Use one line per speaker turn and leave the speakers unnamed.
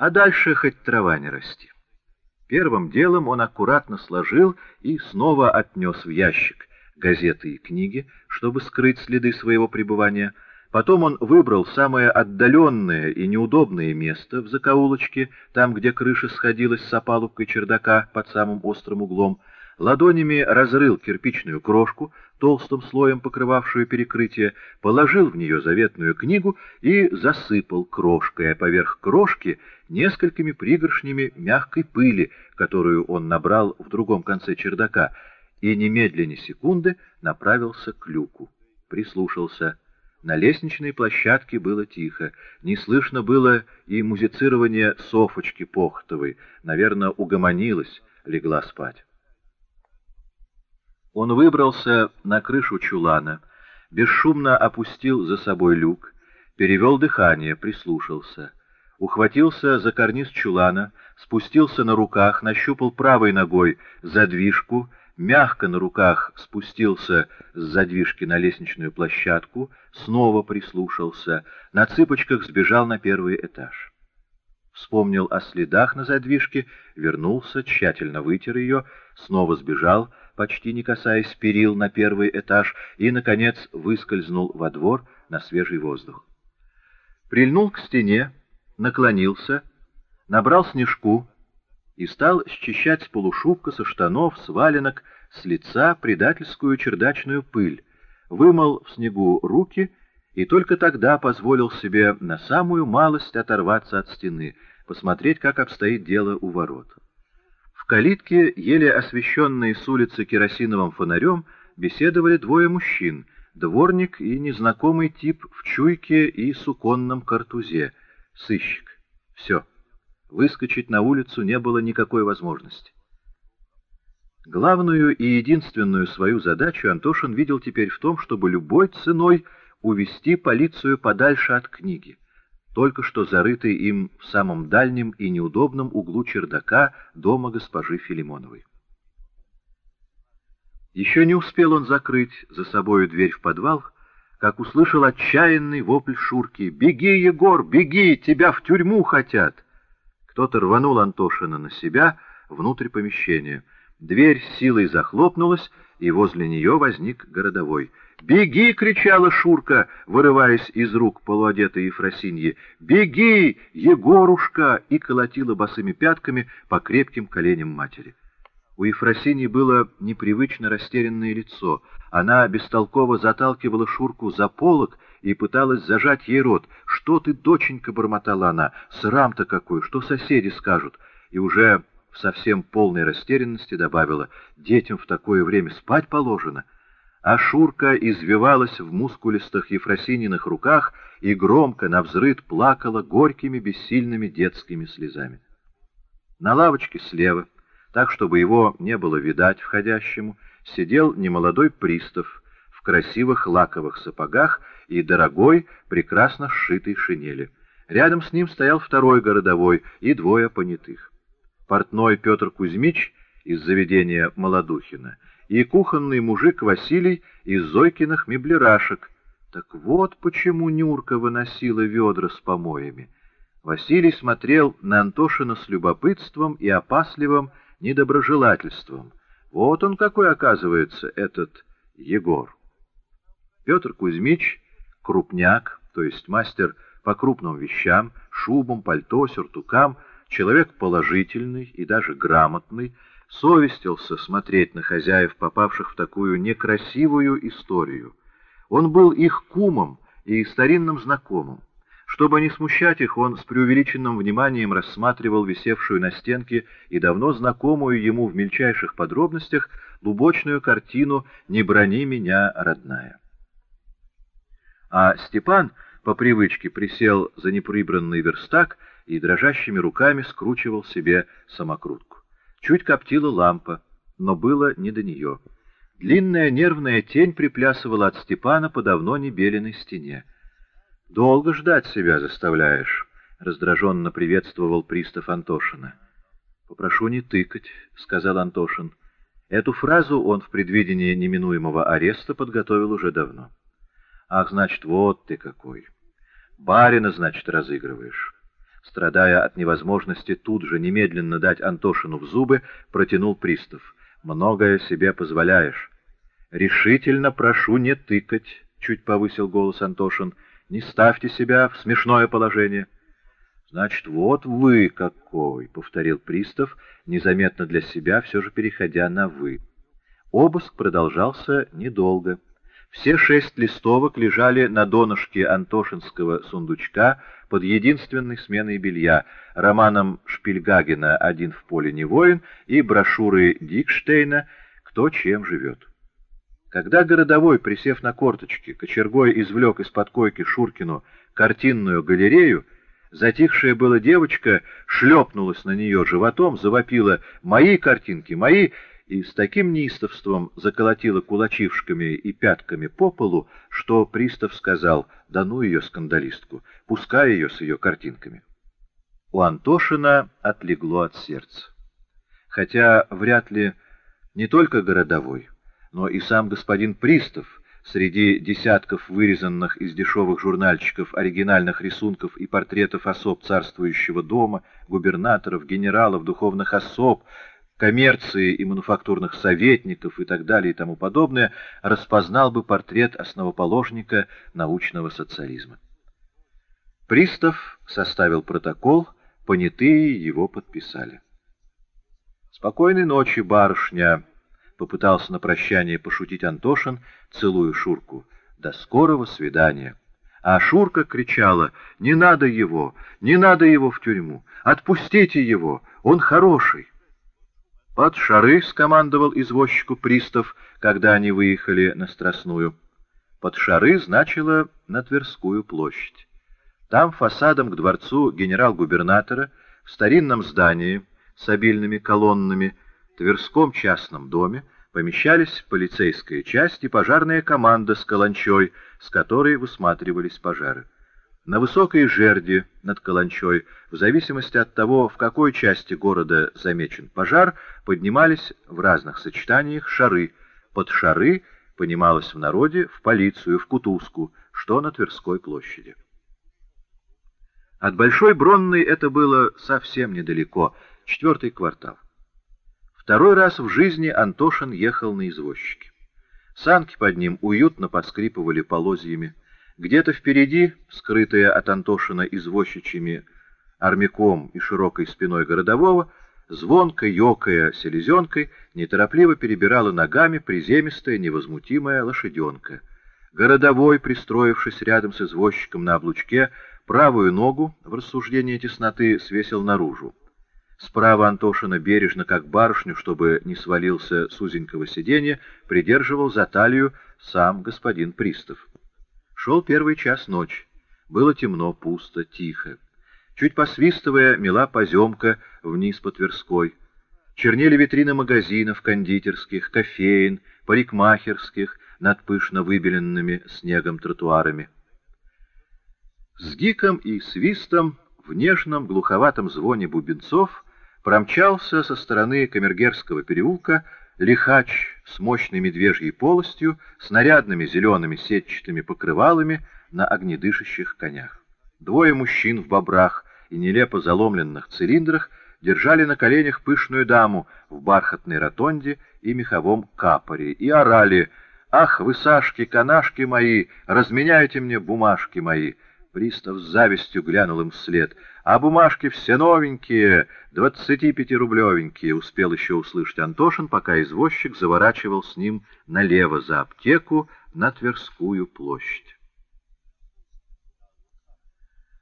а дальше хоть трава не расти. Первым делом он аккуратно сложил и снова отнес в ящик газеты и книги, чтобы скрыть следы своего пребывания. Потом он выбрал самое отдаленное и неудобное место в закоулочке, там, где крыша сходилась с опалубкой чердака под самым острым углом, ладонями разрыл кирпичную крошку, толстым слоем покрывавшую перекрытие, положил в нее заветную книгу и засыпал крошкой, а поверх крошки несколькими пригоршнями мягкой пыли, которую он набрал в другом конце чердака, и немедленно секунды направился к люку. Прислушался. На лестничной площадке было тихо. Не слышно было и музицирование Софочки Похтовой. Наверное, угомонилась, легла спать. Он выбрался на крышу чулана, бесшумно опустил за собой люк, перевел дыхание, прислушался. Ухватился за карниз чулана, спустился на руках, нащупал правой ногой задвижку, мягко на руках спустился с задвижки на лестничную площадку, снова прислушался, на цыпочках сбежал на первый этаж. Вспомнил о следах на задвижке, вернулся, тщательно вытер ее, снова сбежал, почти не касаясь перил на первый этаж, и, наконец, выскользнул во двор на свежий воздух. Прильнул к стене, наклонился, набрал снежку и стал счищать с полушубка, со штанов, с валенок, с лица предательскую чердачную пыль, вымыл в снегу руки и только тогда позволил себе на самую малость оторваться от стены, посмотреть, как обстоит дело у ворот калитке, еле освещенной с улицы керосиновым фонарем, беседовали двое мужчин, дворник и незнакомый тип в чуйке и суконном картузе, сыщик. Все. Выскочить на улицу не было никакой возможности. Главную и единственную свою задачу Антошин видел теперь в том, чтобы любой ценой увести полицию подальше от книги только что зарытый им в самом дальнем и неудобном углу чердака дома госпожи Филимоновой. Еще не успел он закрыть за собою дверь в подвал, как услышал отчаянный вопль Шурки. «Беги, Егор, беги! Тебя в тюрьму хотят!» Кто-то рванул Антошина на себя внутрь помещения. Дверь силой захлопнулась, и возле нее возник городовой. «Беги!» — кричала Шурка, вырываясь из рук полуодетой Ефросиньи. «Беги, Егорушка!» и колотила босыми пятками по крепким коленям матери. У Ефросиньи было непривычно растерянное лицо. Она бестолково заталкивала Шурку за полок и пыталась зажать ей рот. «Что ты, доченька?» — бормотала она. «Срам-то какой! Что соседи скажут?» И уже в совсем полной растерянности добавила. «Детям в такое время спать положено» а Шурка извивалась в мускулистых Ефросининых руках и громко навзрыд плакала горькими бессильными детскими слезами. На лавочке слева, так чтобы его не было видать входящему, сидел немолодой пристав в красивых лаковых сапогах и дорогой, прекрасно сшитой шинели. Рядом с ним стоял второй городовой и двое понятых. Портной Петр Кузьмич из заведения Молодухина — и кухонный мужик Василий из Зойкиных меблерашек. Так вот почему Нюрка выносила ведра с помоями. Василий смотрел на Антошина с любопытством и опасливым недоброжелательством. Вот он какой, оказывается, этот Егор. Петр Кузьмич — крупняк, то есть мастер по крупным вещам, шубам, пальто, сюртукам, человек положительный и даже грамотный, совестился смотреть на хозяев, попавших в такую некрасивую историю. Он был их кумом и старинным знакомым. Чтобы не смущать их, он с преувеличенным вниманием рассматривал висевшую на стенке и давно знакомую ему в мельчайших подробностях лубочную картину «Не брони меня, родная». А Степан по привычке присел за неприбранный верстак и дрожащими руками скручивал себе самокрутку. Чуть коптила лампа, но было не до нее. Длинная нервная тень приплясывала от Степана по давно не беленой стене. «Долго ждать себя заставляешь», — раздраженно приветствовал пристав Антошина. «Попрошу не тыкать», — сказал Антошин. Эту фразу он в предвидении неминуемого ареста подготовил уже давно. «Ах, значит, вот ты какой! Барина, значит, разыгрываешь. Страдая от невозможности тут же немедленно дать Антошину в зубы, протянул пристав. «Многое себе позволяешь». «Решительно прошу не тыкать», — чуть повысил голос Антошин. «Не ставьте себя в смешное положение». «Значит, вот вы какой!» — повторил пристав, незаметно для себя, все же переходя на «вы». Обыск продолжался недолго. Все шесть листовок лежали на донышке Антошинского сундучка под единственной сменой белья, романом Шпильгагена «Один в поле не воин» и брошюрой Дикштейна «Кто чем живет». Когда городовой, присев на корточки, кочергой извлек из-под койки Шуркину картинную галерею, затихшая была девочка шлепнулась на нее животом, завопила «Мои картинки, мои!» И с таким неистовством заколотила кулачишками и пятками по полу, что пристав сказал, да ну ее скандалистку, пускай ее с ее картинками. У Антошина отлегло от сердца. Хотя вряд ли не только городовой, но и сам господин пристав среди десятков вырезанных из дешевых журнальчиков оригинальных рисунков и портретов особ царствующего дома, губернаторов, генералов, духовных особ, коммерции и мануфактурных советников и так далее и тому подобное, распознал бы портрет основоположника научного социализма. Пристав составил протокол, понятые его подписали. «Спокойной ночи, барышня!» — попытался на прощание пошутить Антошин, целуя Шурку. «До скорого свидания!» А Шурка кричала, «Не надо его! Не надо его в тюрьму! Отпустите его! Он хороший!» «Под шары!» — скомандовал извозчику пристав, когда они выехали на Страстную. «Под шары» значило на Тверскую площадь. Там фасадом к дворцу генерал-губернатора в старинном здании с обильными колоннами, Тверском частном доме, помещались полицейская часть и пожарная команда с каланчой, с которой высматривались пожары. На высокой жерди над Каланчой, в зависимости от того, в какой части города замечен пожар, поднимались в разных сочетаниях шары. Под шары понималось в народе в полицию, в Кутузку, что на Тверской площади. От Большой Бронной это было совсем недалеко, четвертый квартал. Второй раз в жизни Антошин ехал на извозчике. Санки под ним уютно поскрипывали полозьями. Где-то впереди, скрытая от Антошина извозчичьими армяком и широкой спиной городового, звонко ёкая селезенкой, неторопливо перебирала ногами приземистая невозмутимая лошаденка. Городовой, пристроившись рядом с извозчиком на облучке, правую ногу в рассуждении тесноты свесил наружу. Справа Антошина бережно, как барышню, чтобы не свалился с узенького сиденья, придерживал за талию сам господин Пристав. Шел первый час ночи. Было темно, пусто, тихо. Чуть посвистывая, мела поземка вниз по Тверской. Чернели витрины магазинов, кондитерских, кофеин, парикмахерских над пышно выбеленными снегом тротуарами. С гиком и свистом в нежном глуховатом звоне бубенцов промчался со стороны Камергерского переулка лихач с мощной медвежьей полостью, с нарядными зелеными сетчатыми покрывалами на огнедышащих конях. Двое мужчин в бобрах и нелепо заломленных цилиндрах держали на коленях пышную даму в бархатной ротонде и меховом капоре и орали «Ах, вы, Сашки, канашки мои, разменяйте мне бумажки мои!» Пристав с завистью глянул им вслед. «А бумажки все новенькие, двадцати пятирублевенькие», — успел еще услышать Антошин, пока извозчик заворачивал с ним налево за аптеку на Тверскую площадь.